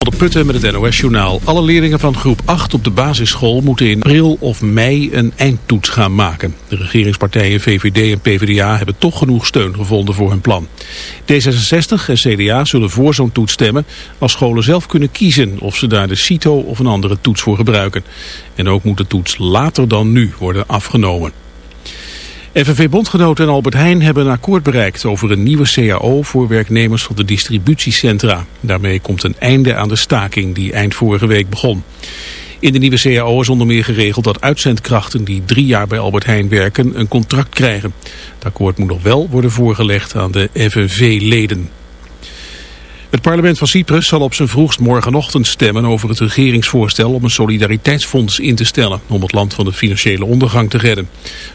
De Putten met het NOS-journaal. Alle leerlingen van groep 8 op de basisschool moeten in april of mei een eindtoets gaan maken. De regeringspartijen VVD en PvdA hebben toch genoeg steun gevonden voor hun plan. D66 en CDA zullen voor zo'n toets stemmen als scholen zelf kunnen kiezen of ze daar de CITO of een andere toets voor gebruiken. En ook moet de toets later dan nu worden afgenomen. FNV-bondgenoten en Albert Heijn hebben een akkoord bereikt over een nieuwe CAO voor werknemers van de distributiecentra. Daarmee komt een einde aan de staking die eind vorige week begon. In de nieuwe CAO is onder meer geregeld dat uitzendkrachten die drie jaar bij Albert Heijn werken een contract krijgen. Het akkoord moet nog wel worden voorgelegd aan de FNV-leden. Het parlement van Cyprus zal op zijn vroegst morgenochtend stemmen over het regeringsvoorstel om een solidariteitsfonds in te stellen om het land van de financiële ondergang te redden.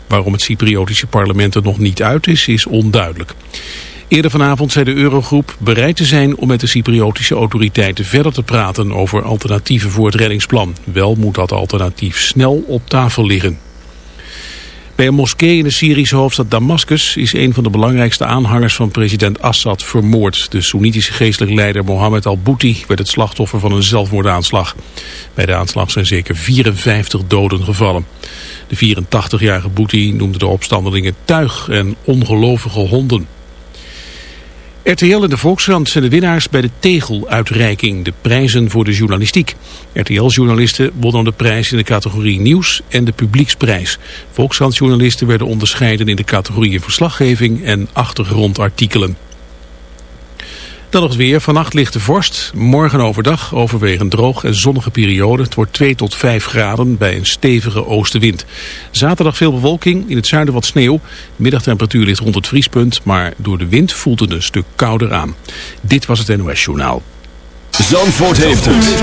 Waarom het Cypriotische parlement er nog niet uit is, is onduidelijk. Eerder vanavond zei de Eurogroep bereid te zijn om met de Cypriotische autoriteiten verder te praten over alternatieven voor het reddingsplan. Wel moet dat alternatief snel op tafel liggen. Bij een moskee in de Syrische hoofdstad Damascus is een van de belangrijkste aanhangers van president Assad vermoord. De Soenitische geestelijk leider Mohammed al-Bouti werd het slachtoffer van een zelfmoordaanslag. Bij de aanslag zijn zeker 54 doden gevallen. De 84-jarige Bouti noemde de opstandelingen tuig en ongelovige honden. RTL en de Volkskrant zijn de winnaars bij de Tegel-uitreiking, de prijzen voor de journalistiek. RTL-journalisten wonnen de prijs in de categorie nieuws en de publieksprijs. Volkskrant-journalisten werden onderscheiden in de categorieën verslaggeving en achtergrondartikelen. Dan nog het weer. Vannacht ligt de vorst. Morgen overdag overwegend droog en zonnige periode. Het wordt 2 tot 5 graden bij een stevige oostenwind. Zaterdag veel bewolking. In het zuiden wat sneeuw. Middagtemperatuur ligt rond het vriespunt. Maar door de wind voelt het een stuk kouder aan. Dit was het NOS Journaal. Zandvoort heeft het.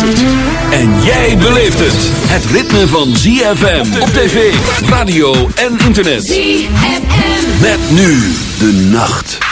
En jij beleeft het. Het ritme van ZFM op tv, radio en internet. ZFM. Met nu de nacht.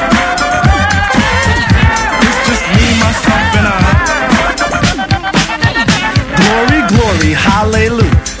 hallelujah.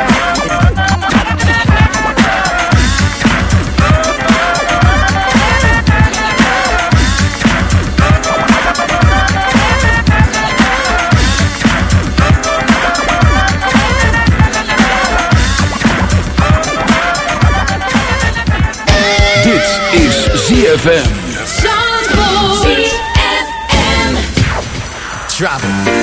ZFM. drop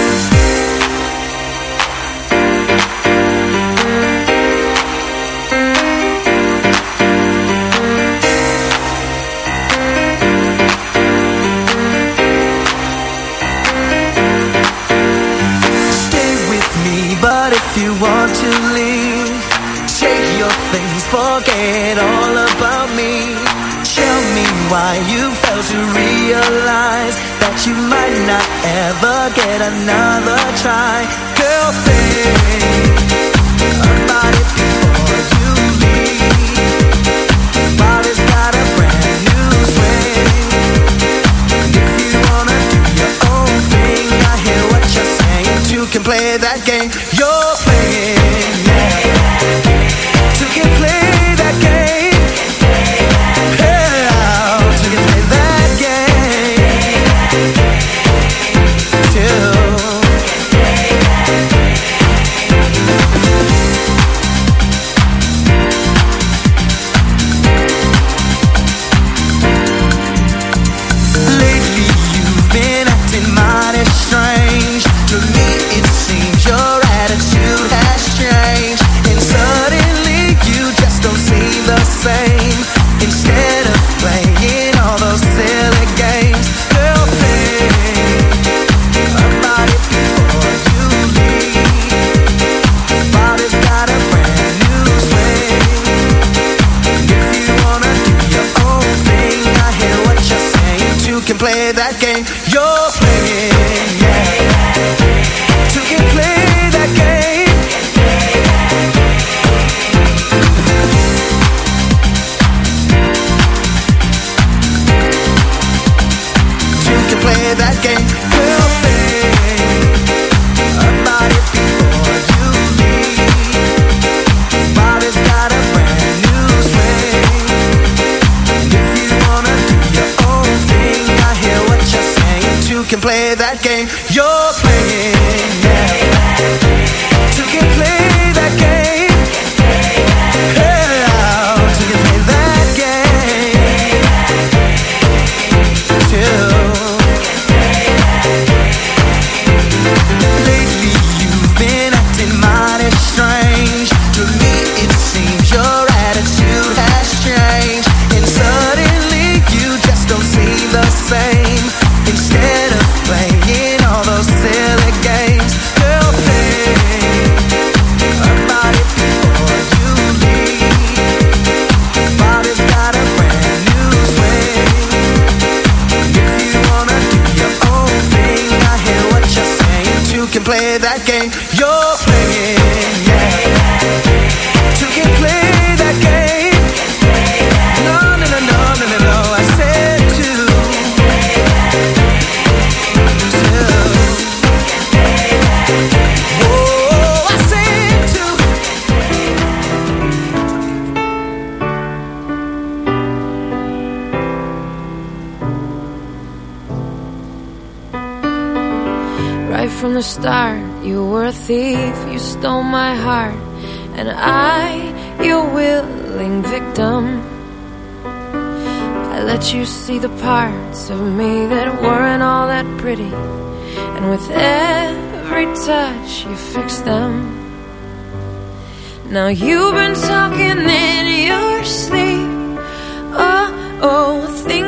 try. the parts of me that weren't all that pretty. And with every touch, you fix them. Now you've been talking in your sleep. Oh, oh, things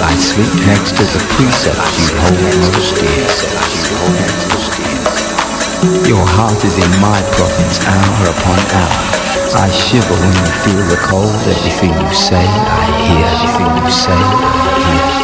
I sleep next to the precepts you hold most dear. Your heart is in my province hour upon hour. I shiver when I feel the cold. Everything you say, I hear. Everything you say, I hear.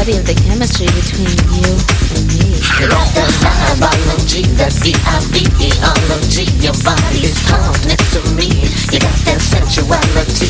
Study of the chemistry between you and me. Vibeology, that V-I-V-E-ology. Your body is calm next to me. You got that sensuality.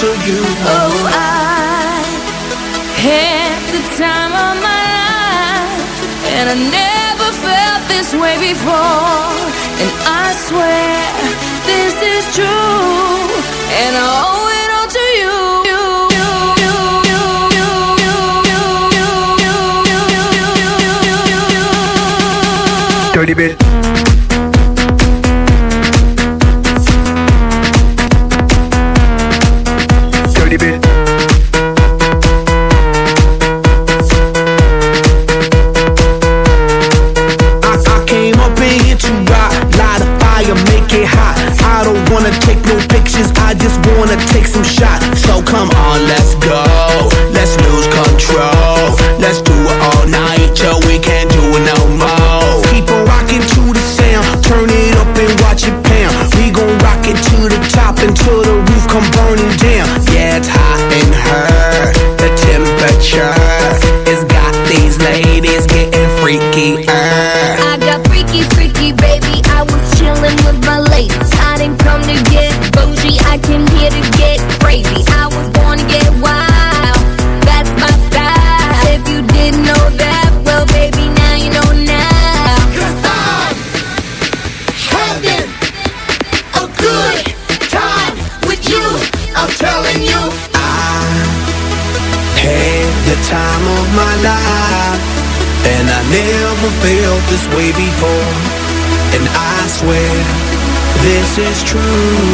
to you. Oh, I had the time of my life And I never felt this way before. it's true.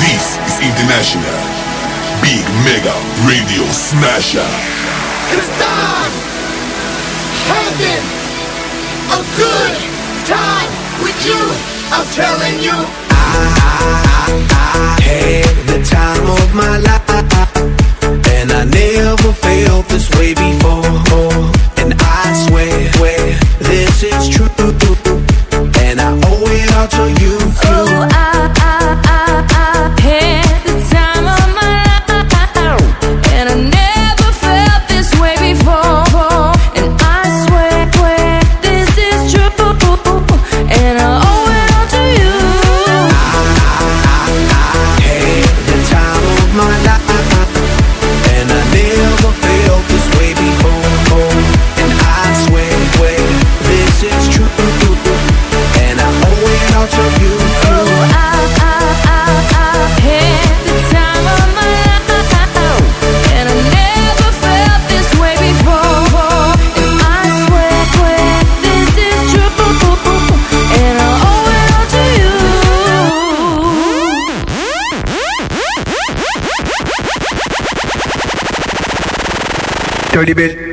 This is International Big Mega Radio Smasher. Cause I'm having a good time with you. I'm telling you. I, I, I had the time of my life. And I never felt this way before. And I swear credible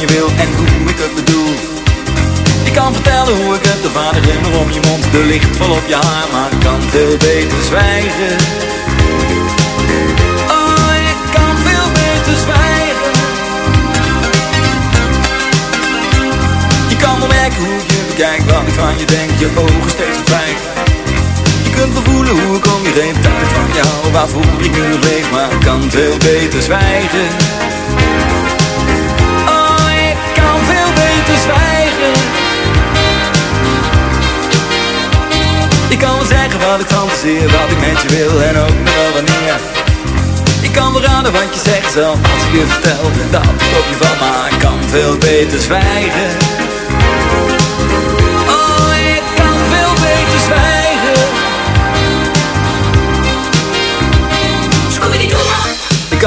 je wil en hoe ik het bedoel. Ik kan vertellen hoe ik het, de vader glimmer om je mond, de licht vol op je haar, maar ik kan veel beter zwijgen. Oh, ik kan veel beter zwijgen. Je kan wel merken hoe je bekijk, wat ik van je denk, je ogen steeds verdwijnen. Je kunt wel voelen hoe ik om je heen, dat ik van jou, waarvoor ik nu leef, maar ik kan veel beter zwijgen. Ik kan wel zeggen wat ik fantaseer, wat ik met je wil en ook nog wel wanneer. Ik kan wel raden wat je zegt zelf als ik je vertel dat ik je val, maar kan veel beter zwijgen.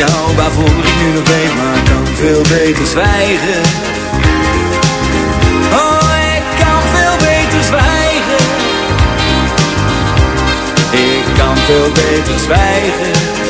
Hou, waarvoor ik nu nog leef Maar kan veel beter zwijgen. Oh, ik kan veel beter zwijgen. Ik kan veel beter zwijgen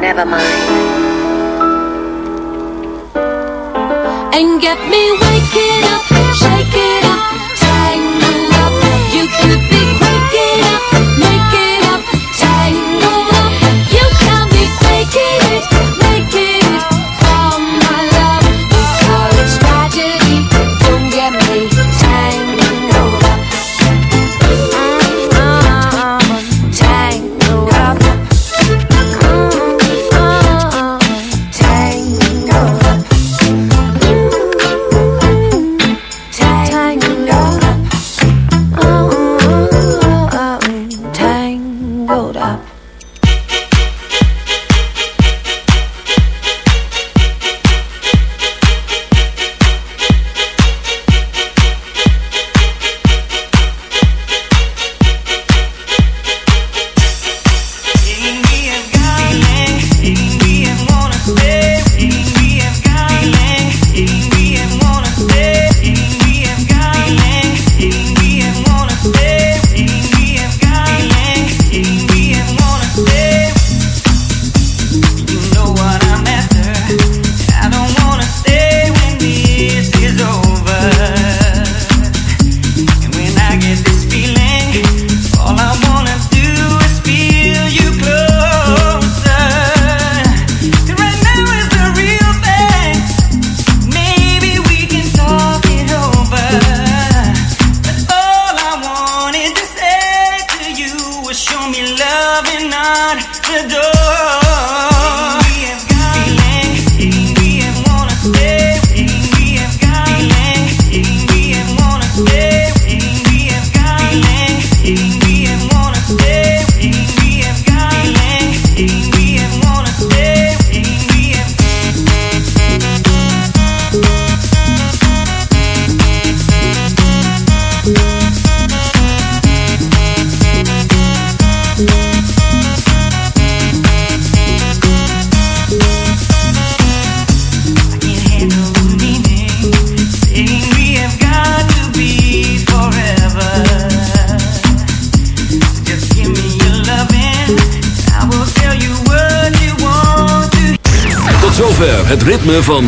never mind. And get me waking.